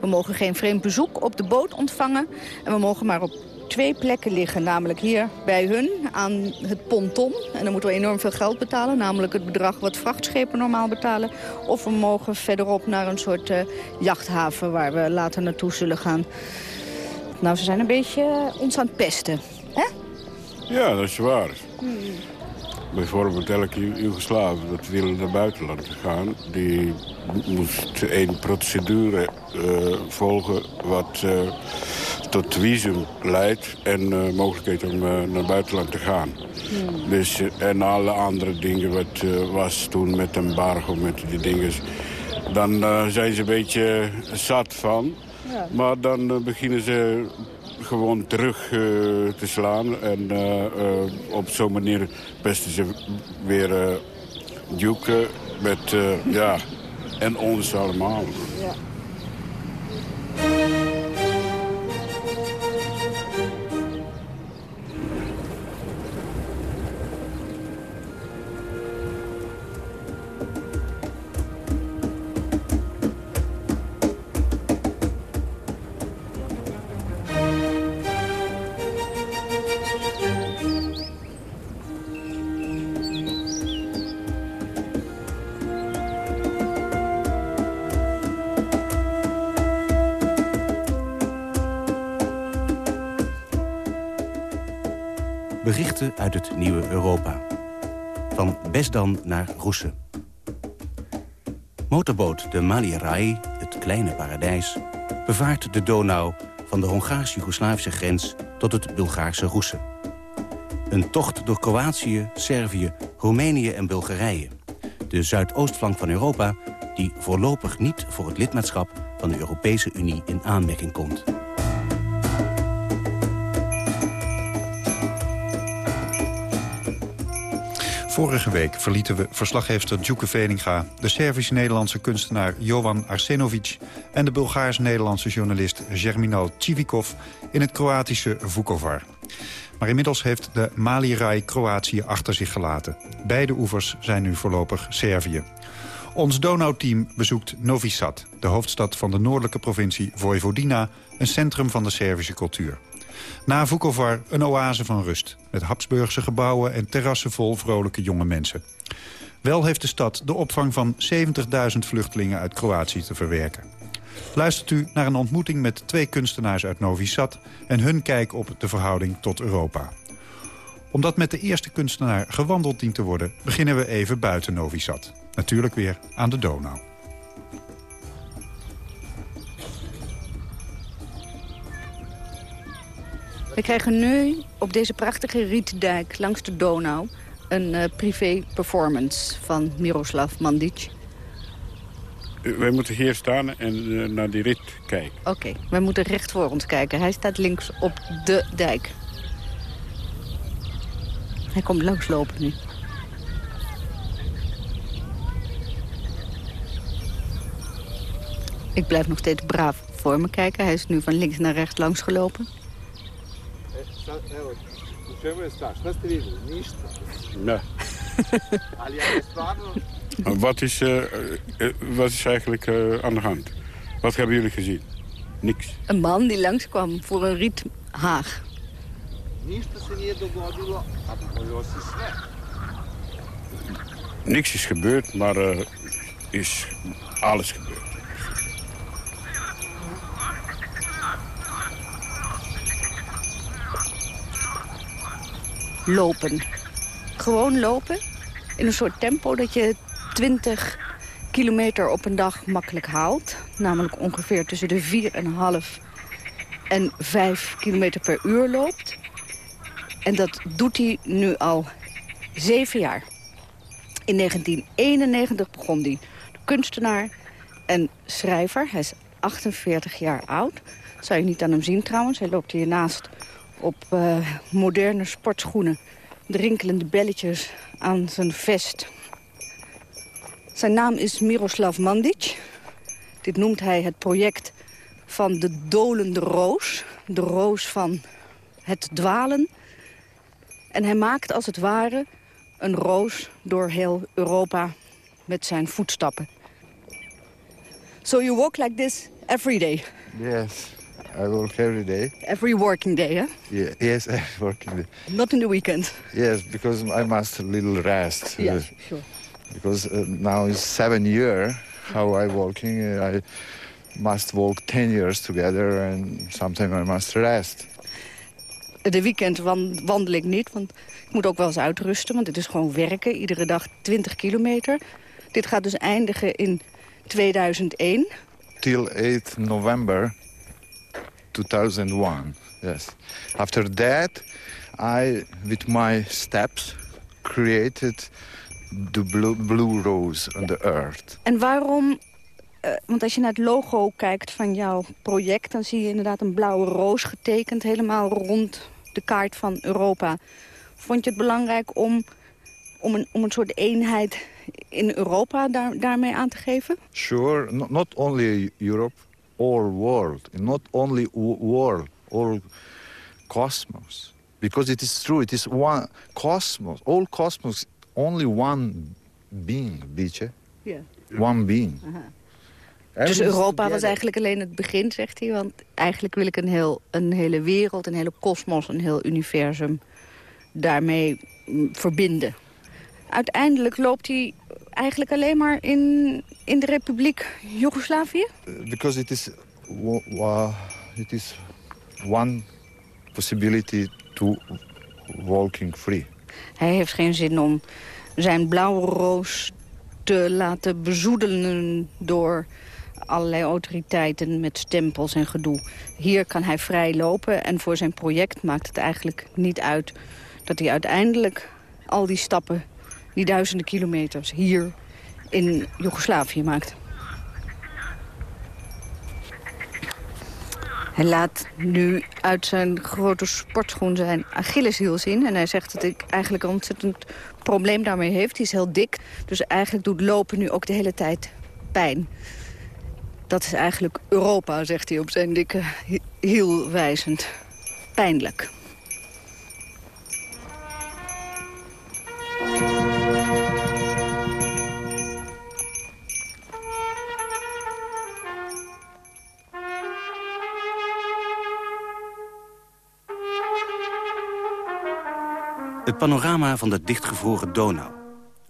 We mogen geen vreemd bezoek op de boot ontvangen. En we mogen maar op twee plekken liggen. Namelijk hier bij hun aan het ponton. En dan moeten we enorm veel geld betalen. Namelijk het bedrag wat vrachtschepen normaal betalen. Of we mogen verderop naar een soort eh, jachthaven waar we later naartoe zullen gaan. Nou, ze zijn een beetje ons aan het pesten. Hè? Ja, dat is waar. Bijvoorbeeld elke Joegoslaaf dat wil naar buitenland gaan... die moest een procedure eh, volgen wat eh, tot visum leidt... en eh, mogelijkheid om naar buitenland te gaan. Dus, eh, en alle andere dingen wat was toen met embargo, met die dingen... dan zijn ze een beetje zat van. Maar dan beginnen ze gewoon terug eh, te slaan. En eh, eh, op zo'n manier pesten ze weer Duke met, ja, en ons allemaal. Uit het nieuwe Europa. Van Besdan naar Roesen. Motorboot de Mali Rai, het kleine paradijs... bevaart de Donau van de Hongaars-Jugoslavische grens tot het Bulgaarse Roesen. Een tocht door Kroatië, Servië, Roemenië en Bulgarije. De zuidoostflank van Europa die voorlopig niet voor het lidmaatschap van de Europese Unie in aanmerking komt. Vorige week verlieten we verslaggever Djoeke Veninga... de Servisch-Nederlandse kunstenaar Jovan Arsenovic... en de Bulgaars-Nederlandse journalist Germinal Civikov... in het Kroatische Vukovar. Maar inmiddels heeft de Mali Rai Kroatië achter zich gelaten. Beide oevers zijn nu voorlopig Servië. Ons Donau-team bezoekt Novi Sad, de hoofdstad van de noordelijke provincie Vojvodina... een centrum van de Servische cultuur. Na Vukovar een oase van rust, met Habsburgse gebouwen... en terrassen vol vrolijke jonge mensen. Wel heeft de stad de opvang van 70.000 vluchtelingen uit Kroatië te verwerken. Luistert u naar een ontmoeting met twee kunstenaars uit Novi Sad... en hun kijk op de verhouding tot Europa. Omdat met de eerste kunstenaar gewandeld dient te worden... beginnen we even buiten Novi Sad. Natuurlijk weer aan de Donau. We krijgen nu op deze prachtige rietdijk langs de Donau... een uh, privé performance van Miroslav Mandic. Wij moeten hier staan en uh, naar die rit kijken. Oké, okay, wij moeten recht voor ons kijken. Hij staat links op de dijk. Hij komt langslopen nu. Ik blijf nog steeds braaf voor me kijken. Hij is nu van links naar rechts langs gelopen. Nee. wat, is, uh, uh, wat is eigenlijk uh, aan de hand? Wat hebben jullie gezien? Niks. Een man die langskwam voor een riethaag. Niks is gebeurd, maar is alles gebeurd. Lopen. Gewoon lopen in een soort tempo dat je 20 kilometer op een dag makkelijk haalt. Namelijk ongeveer tussen de 4,5 en 5 kilometer per uur loopt. En dat doet hij nu al zeven jaar. In 1991 begon hij. Kunstenaar en schrijver. Hij is 48 jaar oud. Dat zou je niet aan hem zien trouwens. Hij loopt hiernaast op uh, moderne sportschoenen. Drinkelende belletjes aan zijn vest. Zijn naam is Miroslav Mandic. Dit noemt hij het project van de dolende roos. De roos van het dwalen. En hij maakt als het ware een roos door heel Europa met zijn voetstappen. So you walk like this every day? Yes. I work every day. Every working day, huh? Yeah, yes, [laughs] every working day. Not in the weekend? Yes, because I must a little rest. [laughs] Yes, uh, sure. Because uh, now is seven year how I walking. Uh, I must walk ten years together and sometimes I must rest. De weekend wandel ik niet, want ik moet ook wel eens uitrusten. Want het is gewoon werken, iedere dag 20 kilometer. Dit gaat dus eindigen in 2001. Till 8 November 2001. Yes. After that, I, with my steps, created the blue, blue rose on the earth. En waarom uh, want als je naar het logo kijkt van jouw project... dan zie je inderdaad een blauwe roos getekend... helemaal rond de kaart van Europa. Vond je het belangrijk om, om, een, om een soort eenheid in Europa daar, daarmee aan te geven? Sure, not, not only Europe, all world, not only world, all cosmos. Because it is true, it is one cosmos, all cosmos, only one being, beetje. Yeah. One being. Dus Europa was eigenlijk alleen het begin, zegt hij. Want eigenlijk wil ik een, heel, een hele wereld, een hele kosmos, een heel universum daarmee mm, verbinden. Uiteindelijk loopt hij eigenlijk alleen maar in, in de Republiek Joegoslavië? Because it is, it is one possibility to walking free. Hij heeft geen zin om zijn blauwe roos te laten bezoedelen door allerlei autoriteiten met stempels en gedoe. Hier kan hij vrij lopen en voor zijn project maakt het eigenlijk niet uit... dat hij uiteindelijk al die stappen, die duizenden kilometers... hier in Joegoslavië maakt. Hij laat nu uit zijn grote sportschoen zijn Achilleshiel zien. En hij zegt dat ik eigenlijk een ontzettend probleem daarmee heeft. Hij is heel dik, dus eigenlijk doet lopen nu ook de hele tijd pijn. Dat is eigenlijk Europa, zegt hij op zijn dikke hiel wijzend. Pijnlijk. Het panorama van de dichtgevroren Donau.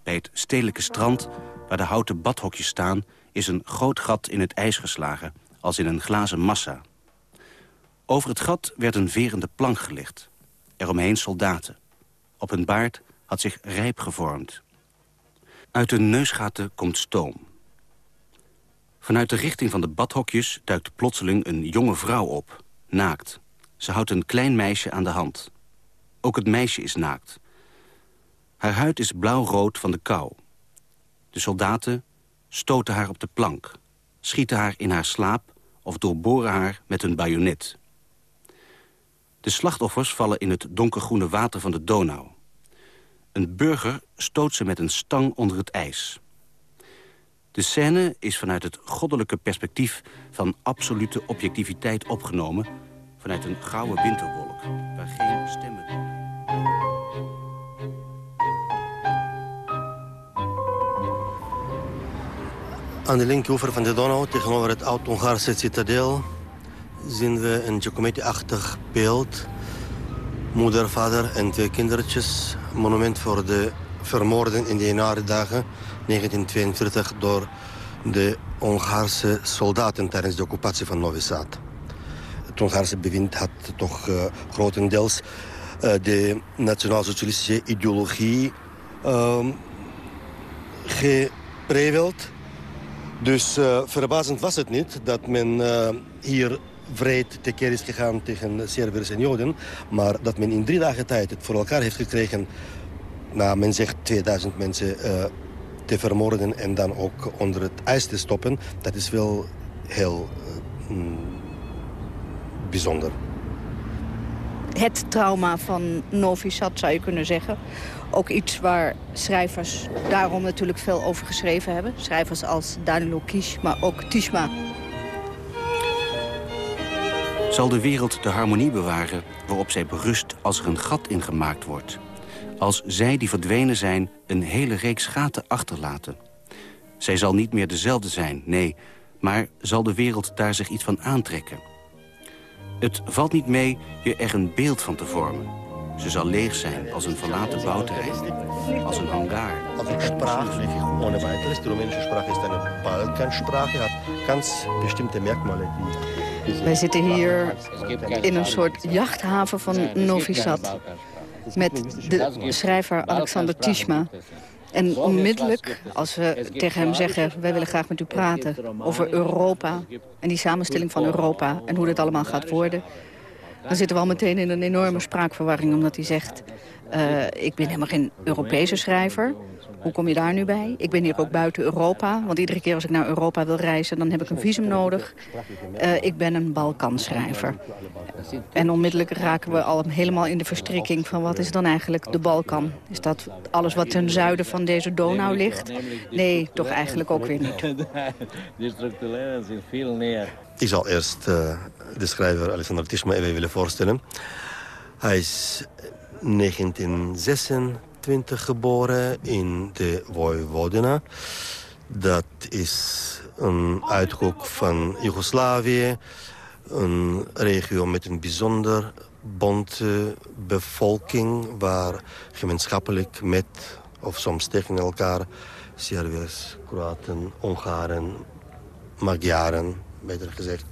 Bij het stedelijke strand, waar de houten badhokjes staan... is een groot gat in het ijs geslagen, als in een glazen massa. Over het gat werd een verende plank gelegd. Eromheen soldaten. Op hun baard had zich rijp gevormd. Uit de neusgaten komt stoom. Vanuit de richting van de badhokjes duikt plotseling een jonge vrouw op, naakt. Ze houdt een klein meisje aan de hand. Ook het meisje is naakt. Haar huid is blauw-rood van de kou. De soldaten stoten haar op de plank, schieten haar in haar slaap... of doorboren haar met hun bajonet. De slachtoffers vallen in het donkergroene water van de Donau. Een burger stoot ze met een stang onder het ijs. De scène is vanuit het goddelijke perspectief van absolute objectiviteit opgenomen... vanuit een gouden winterwolk, Aan de linkeroever van de Donau, tegenover het oud-Hongaarse citadel... zien we een Giacometti-achtig beeld. Moeder, vader en twee kindertjes. Monument voor de vermoorden in de Jenari-dagen 1942... door de Hongaarse soldaten tijdens de occupatie van Novi Sad. Het Hongaarse bewind had toch uh, grotendeels uh, de nationaal-socialistische ideologie uh, gepreveld... Dus uh, verbazend was het niet dat men uh, hier vreed tekeer is gegaan tegen Serviërs en Joden. Maar dat men in drie dagen tijd het voor elkaar heeft gekregen... nou, men zegt 2000 mensen uh, te vermoorden en dan ook onder het ijs te stoppen... dat is wel heel mm, bijzonder. Het trauma van Novi Sad zou je kunnen zeggen ook iets waar schrijvers daarom natuurlijk veel over geschreven hebben. Schrijvers als Danilo Kish, maar ook Tishma. Zal de wereld de harmonie bewaren waarop zij berust als er een gat ingemaakt wordt? Als zij die verdwenen zijn een hele reeks gaten achterlaten? Zij zal niet meer dezelfde zijn, nee, maar zal de wereld daar zich iets van aantrekken? Het valt niet mee je er een beeld van te vormen. Ze zal leeg zijn als een verlaten bouwterrein, als een hangar. Also sprachlich ohne weiteres. Die rumänische Sprache ist eine Balkansprache, hat ganz bestimmte Merkmale. Wij zitten hier in een soort jachthaven van Novi Sad. Met de schrijver Alexander Tishma. En onmiddellijk, als we tegen hem zeggen... wij willen graag met u praten over Europa... en die samenstelling van Europa en hoe dit allemaal gaat worden... dan zitten we al meteen in een enorme spraakverwarring. Omdat hij zegt, uh, ik ben helemaal geen Europese schrijver. Hoe kom je daar nu bij? Ik ben hier ook buiten Europa. Want iedere keer als ik naar Europa wil reizen, dan heb ik een visum nodig. Uh, ik ben een Balkanschrijver. En onmiddellijk raken we al helemaal in de verstrikking van wat is dan eigenlijk de Balkan? Is dat alles wat ten zuiden van deze Donau ligt? Nee, toch eigenlijk ook weer niet. [laughs] De structurele zijn veel neer. Ik zal eerst uh, de schrijver Alexander Tishma even willen voorstellen. Hij is 1926 geboren in de Vojvodina. Dat is een uithoek van Joegoslavië. Een regio met een bijzonder bonte bevolking... waar gemeenschappelijk met, of soms tegen elkaar... Serviërs, Kroaten, Hongaren, Magyaren, beter gezegd...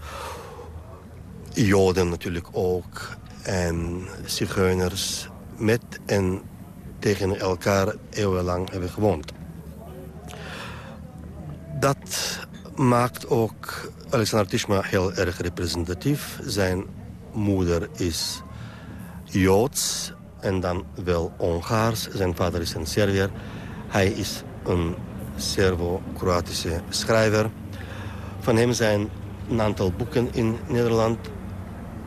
Joden natuurlijk ook en zigeuners met en tegen elkaar eeuwenlang hebben gewoond. Dat maakt ook Alexander Tishma heel erg representatief. Zijn moeder is Joods en dan wel Hongaars. Zijn vader is een Serviër. Hij is een Servo-Kroatische schrijver. Van hem zijn een aantal boeken in Nederland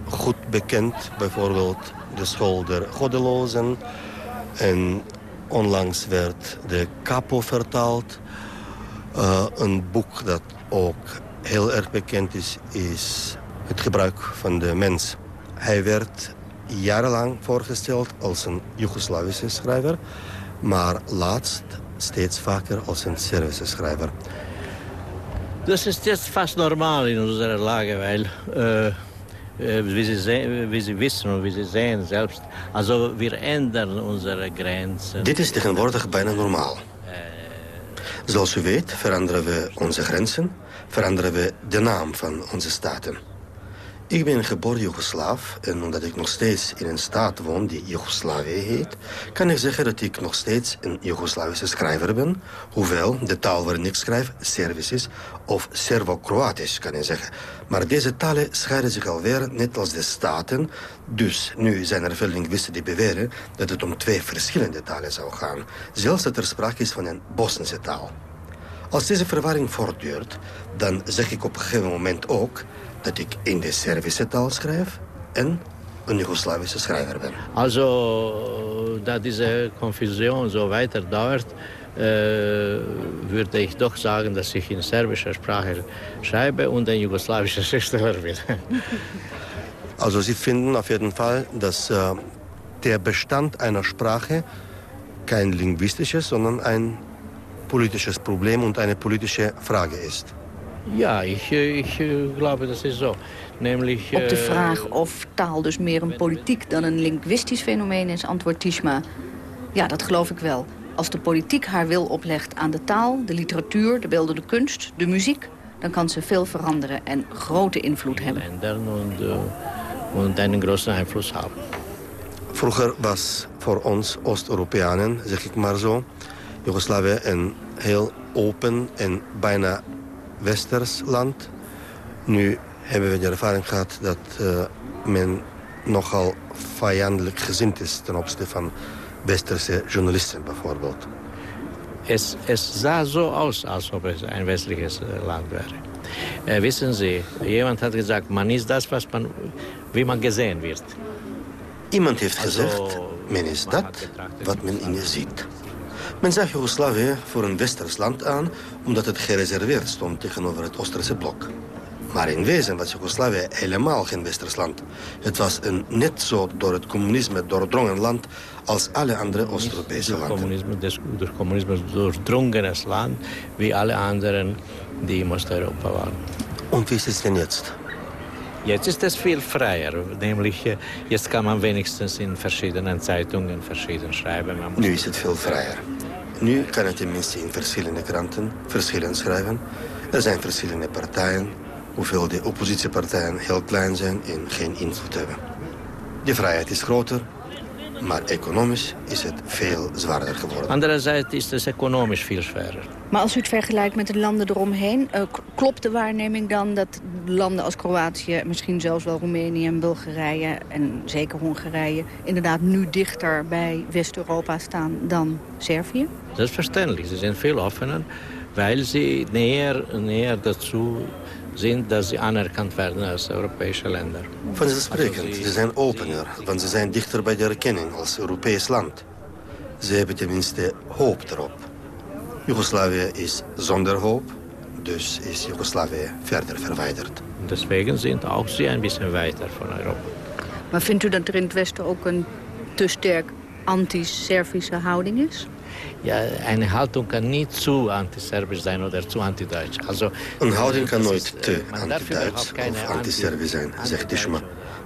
goed bekend. Bijvoorbeeld De School der Goddelozen. En onlangs werd de Capo vertaald. Uh, een boek dat ook heel erg bekend is, is het gebruik van de mens. Hij werd jarenlang voorgesteld als een Joegoslavische schrijver... maar laatst steeds vaker als een Servische schrijver. Dus het is vast normaal in onze lage, weil uh, wie, ze zijn, wie ze wissen, wie ze zijn zelfs. Also we ändern onze grenzen. Dit is tegenwoordig bijna normaal. Zoals u weet veranderen we onze grenzen, veranderen we de naam van onze staten. Ik ben geboren Joegoslaaf en omdat ik nog steeds in een staat woon die Joegoslavië heet, kan ik zeggen dat ik nog steeds een Joegoslavische schrijver ben, hoewel de taal waarin ik schrijf Servisch is of Servo-Kroatisch kan je zeggen. Maar deze talen scheiden zich alweer net als de staten, dus nu zijn er veel linguisten die beweren dat het om twee verschillende talen zou gaan, zelfs dat er sprake is van een Bosnische taal. Als deze verwarring voortduurt, dan zeg ik op een gegeven moment ook dat ik in de Servische taal schrijf en een Joegoslavische schrijver ben. Also, dat deze confusie zo weiter dauert, uh, würde ich doch sagen, dass ich in serbischer Sprache schreibe und ein jugoslawischer Schriftsteller bin. [laughs] Also Sie finden auf jeden Fall, dass uh, der Bestand einer Sprache kein linguistisches, sondern ein politisches Problem und eine politische Frage ist. Ja, ik, ik geloof dat is zo. Namelijk, Op de vraag of taal dus meer een politiek dan een linguistisch fenomeen is, antwoordt Tishma. Ja, dat geloof ik wel. Als de politiek haar wil oplegt aan de taal, de literatuur, de beeldende kunst, de muziek... dan kan ze veel veranderen en grote invloed hebben. En een grote invloed hebben. Vroeger was voor ons Oost-Europeanen, zeg ik maar zo... Joegoslavië een heel open en bijna westers land. Nu hebben we de ervaring gehad dat uh, men nogal vijandelijk gezind is... ten opzichte van westerse journalisten bijvoorbeeld. Het, het zag zo uit alsof het een westliches land was. Uh, wissen Sie, iemand had gezegd, man is dat wat man, wie man gezien wordt. Iemand heeft gezegd, men is dat wat men in je ziet. Men zag Joegoslavië voor een westers land aan... omdat het gereserveerd stond tegenover het Oosterse blok. Maar in wezen was Joegoslavië helemaal geen westers land. Het was een net zo door het communisme doordrongen land... als alle andere Oost-Europese landen. Communisme, door communisme doordrongen land... wie alle anderen die in Oost-Europa waren. En wie is het denn jetzt? Jetzt ist es viel freier. Nämlich, jetzt kann man wenigstens in verschiedenen Zeitungen verschieden schreiben. Nu is het veel vrijer. Nu kan het tenminste in verschillende kranten verschillend schrijven. Er zijn verschillende partijen, hoewel de oppositiepartijen heel klein zijn en geen invloed hebben. De vrijheid is groter, maar economisch is het veel zwaarder geworden. Anderzijds is het economisch veel zwaarder. Maar als u het vergelijkt met de landen eromheen... Uh, klopt de waarneming dan dat landen als Kroatië... misschien zelfs wel Roemenië en Bulgarije en zeker Hongarije... inderdaad nu dichter bij West-Europa staan dan Servië? Dat is verständlich. Ze zijn veel offener, weil ze näher, näher dazu sind, dat ze anerkannt werden als Europese Länder. Vanzelfsprekend, ze zijn opener, want ze zijn dichter bij de erkenning als Europees land. Ze hebben tenminste hoop erop. Joegoslavië is zonder hoop, dus is Joegoslavië verder verwijderd. Deswegen zijn ook ze een beetje weiter van Europa. Maar vindt u dat er in het Westen ook een te sterk anti-Servische houding is? Ja, een houding kan niet zu anti-Serbisch zijn of zu anti-Duits. Also, een houding kan nooit te anti-Duits of anti-Serbisch zijn, zegt Dishma.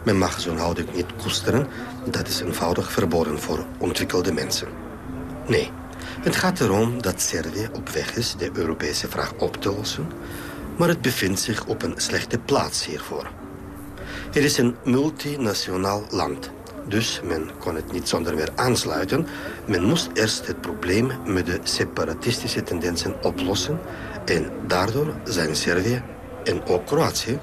Men mag zo'n houding niet koesteren. Dat is eenvoudig verboden voor ontwikkelde mensen. Nee, het gaat erom dat Servië op weg is de Europese vraag op te lossen... maar het bevindt zich op een slechte plaats hiervoor. Het is een multinationaal land, Dus men kon het niet zonder meer aansluiten. Men moest eerst het probleem met de separatistische tendensen oplossen. En daardoor zijn Servië en ook Kroatië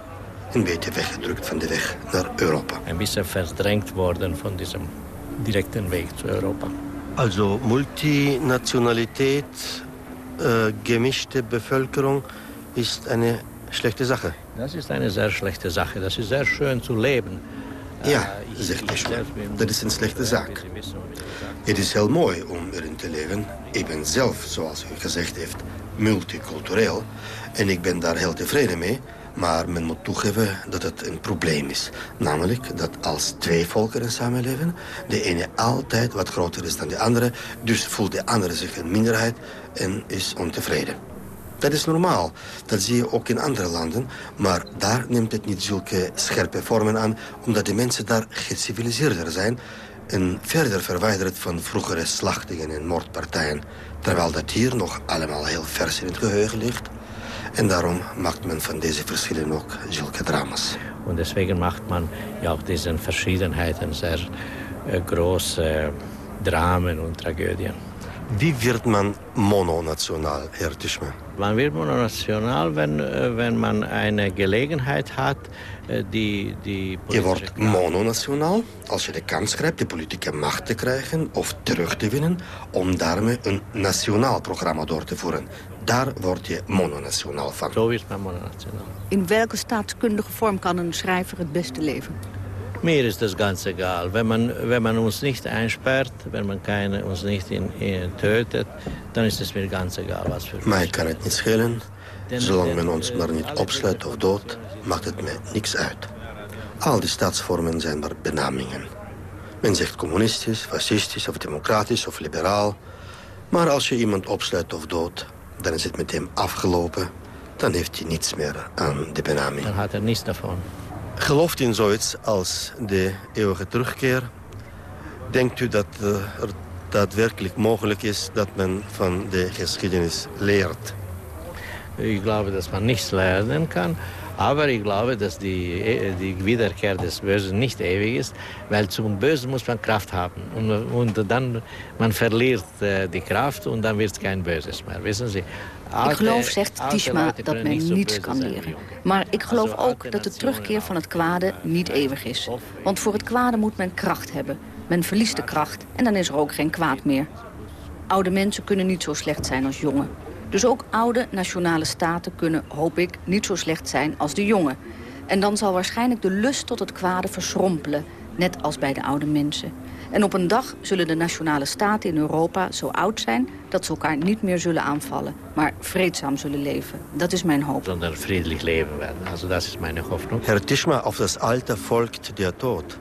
een beetje weggedrukt van de weg naar Europa. Een beetje verdrängt worden van deze directe weg naar Europa. Also Multinationalität, äh, gemischte Bevölkerung ist eine schlechte Sache. Das ist eine sehr schlechte Sache. Das ist sehr schön zu leben. Ja, zegt Tishma. Dat is een slechte zaak. Het is heel mooi om erin te leven. Ik ben zelf, zoals u gezegd heeft, multicultureel. En ik ben daar heel tevreden mee. Maar men moet toegeven dat het een probleem is. Namelijk dat als twee volkeren samenleven... de ene altijd wat groter is dan de andere... dus voelt de andere zich een minderheid en is ontevreden. Dat is normaal. Dat zie je ook in andere landen. Maar daar neemt het niet zulke scherpe vormen aan... omdat de mensen daar geciviliseerder zijn... en verder verwijderd van vroegere slachtingen en moordpartijen. Terwijl dat hier nog allemaal heel vers in het geheugen ligt... En daarom maakt men van deze verschillen ook zulke drama's. En deswegen macht man ja auch diese Verschiedenheiten sehr äh, große Dramen und Tragödien. Wie wird man mononational, Herr Tischmann? Man wird mononational, wenn, äh, wenn man eine Gelegenheit hat, äh, die... die je wordt mononationaal als je de kans krijgt de politieke macht te krijgen of terug te winnen... om daarmee een nationaal programma door te voeren. Daar word je mononationaal van. Zo is men mononationaal. In welke staatskundige vorm kan een schrijver het beste leven? Mir ist das ganz egal. Wenn man, wenn man uns nicht einsperrt, wenn man keine, uns nicht in, in, tötet, dann ist es mir ganz egal, was für... Mij kan het niet schelen. Zolang men ons maar niet opsluit of doodt, maakt het mij niks uit. Al die staatsvormen zijn maar benamingen. Men zegt communistisch, fascistisch of democratisch of liberaal. Maar als je iemand opsluit of doodt, dan is het met hem afgelopen. Dan heeft hij niets meer aan de benaming. Dan had er niets daarvan. Gelooft in zoiets als de eeuwige terugkeer? Denkt u dat uh, er daadwerkelijk mogelijk is dat men van de geschiedenis leert? Ik geloof dat man niets leren kan. Aber ich glaube, dass die, die Wiederkehr des Bösen nicht ewig ist, weil zum Bösen muss man Kraft haben. Und, und dann, man verliert äh, die Kraft und dann wird es kein Böses mehr, wissen Sie. Ik geloof, zegt Tishma, dat men niets kan leren. Maar ik geloof ook dat de terugkeer van het kwade niet eeuwig is. Want voor het kwade moet men kracht hebben. Men verliest de kracht en dan is er ook geen kwaad meer. Oude mensen kunnen niet zo slecht zijn als jonge. Dus ook oude nationale staten kunnen, hoop ik, niet zo slecht zijn als de jonge. En dan zal waarschijnlijk de lust tot het kwade verschrompelen, net als bij de oude mensen. En op een dag zullen de nationale staten in Europa zo oud zijn... dat ze elkaar niet meer zullen aanvallen, maar vreedzaam zullen leven. Dat is mijn hoop. Zonder vriendelijk leven werden. Also dat is mijn hoop. Herr Tischma, auf das Alter folgt der Tod.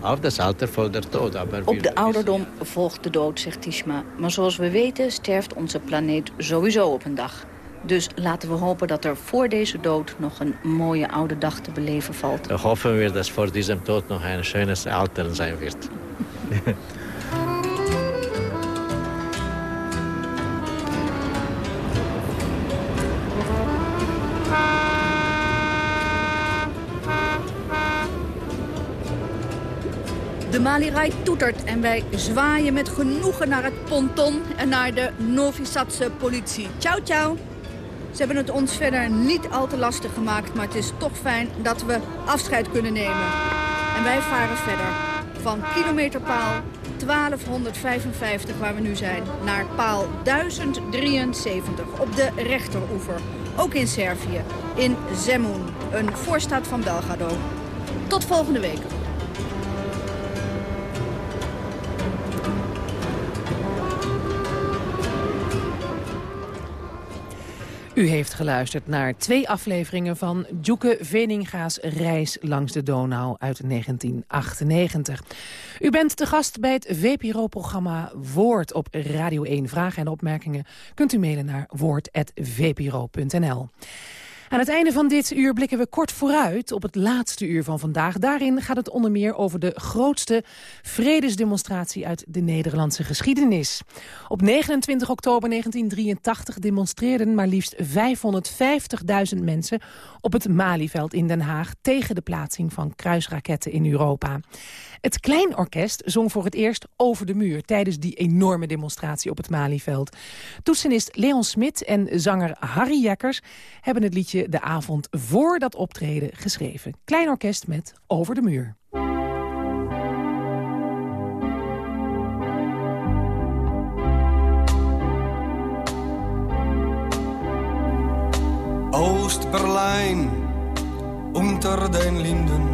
Auf das Alter folgt der Tod. Aber Op de ouderdom volgt de dood, zegt Tishma. Maar zoals we weten sterft onze planeet sowieso op een dag. Dus laten we hopen dat er voor deze dood nog een mooie oude dag te beleven valt. Dan hopen we dat voor deze dood nog een schönes Alter zijn wird. De Malirai toetert en wij zwaaien met genoegen naar het ponton en naar de Novi Sadse politie. Ciao, ciao. Ze hebben het ons verder niet al te lastig gemaakt, maar het is toch fijn dat we afscheid kunnen nemen. En wij varen verder van kilometerpaal 1255, waar we nu zijn, naar paal 1073 op de rechteroever. Ook in Servië, in Zemun, een voorstad van Belgrado. Tot volgende week. U heeft geluisterd naar twee afleveringen van Djoeke Veninga's reis langs de Donau uit 1998. U bent te gast bij het VPRO-programma Woord op Radio 1. Vragen en opmerkingen kunt u mailen naar woord.vpro.nl. Aan het einde van dit uur blikken we kort vooruit op het laatste uur van vandaag. Daarin gaat het onder meer over de grootste vredesdemonstratie uit de Nederlandse geschiedenis. Op 29 oktober 1983 demonstreerden maar liefst 550.000 mensen op het Malieveld in Den Haag tegen de plaatsing van kruisraketten in Europa. Het Klein Orkest zong voor het eerst Over de Muur... tijdens die enorme demonstratie op het Malieveld. Toetsenist Leon Smit en zanger Harry Jekkers... hebben het liedje de avond voor dat optreden geschreven. Klein Orkest met Over de Muur. Oost-Berlijn, unter den Linden.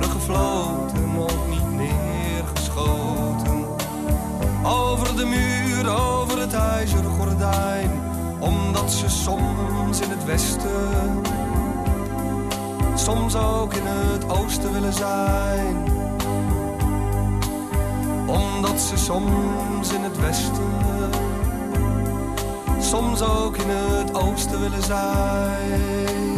teruggefloten, ook niet neergeschoten. Over de muur, over het ijzeren gordijn. Omdat ze soms in het westen, soms ook in het oosten willen zijn. Omdat ze soms in het westen soms ook in het oosten willen zijn.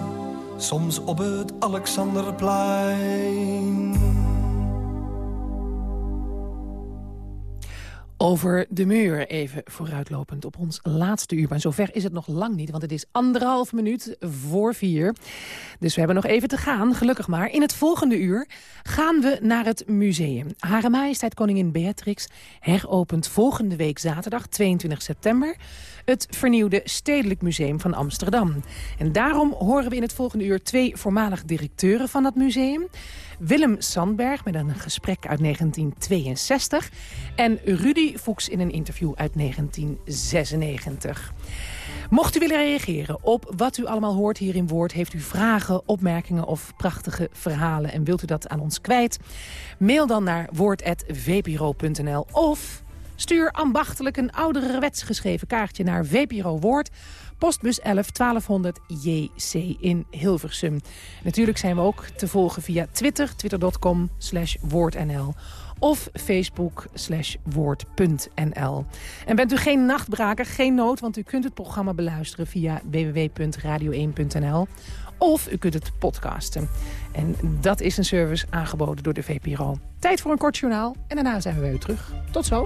soms op het Alexanderplein. Over de muur, even vooruitlopend op ons laatste uur. Maar zover is het nog lang niet, want het is anderhalf minuut voor vier. Dus we hebben nog even te gaan, gelukkig maar. In het volgende uur gaan we naar het museum. Hare Majesteit Koningin Beatrix heropent volgende week zaterdag 22 september... het vernieuwde Stedelijk Museum van Amsterdam. En daarom horen we in het volgende uur twee voormalig directeuren van dat museum... Willem Sandberg met een gesprek uit 1962... en Rudy Fuchs in een interview uit 1996. Mocht u willen reageren op wat u allemaal hoort hier in Woord... heeft u vragen, opmerkingen of prachtige verhalen... en wilt u dat aan ons kwijt? Mail dan naar woord.vpro.nl of stuur ambachtelijk een ouderwets geschreven kaartje naar VPRO Woord... Postbus 11 1200 JC in Hilversum. Natuurlijk zijn we ook te volgen via Twitter, twitter.com slash woordnl of facebook slash woord.nl. En bent u geen nachtbraker, geen nood, want u kunt het programma beluisteren via www.radio1.nl of u kunt het podcasten. En dat is een service aangeboden door de VPRO. Tijd voor een kort journaal en daarna zijn we weer terug. Tot zo.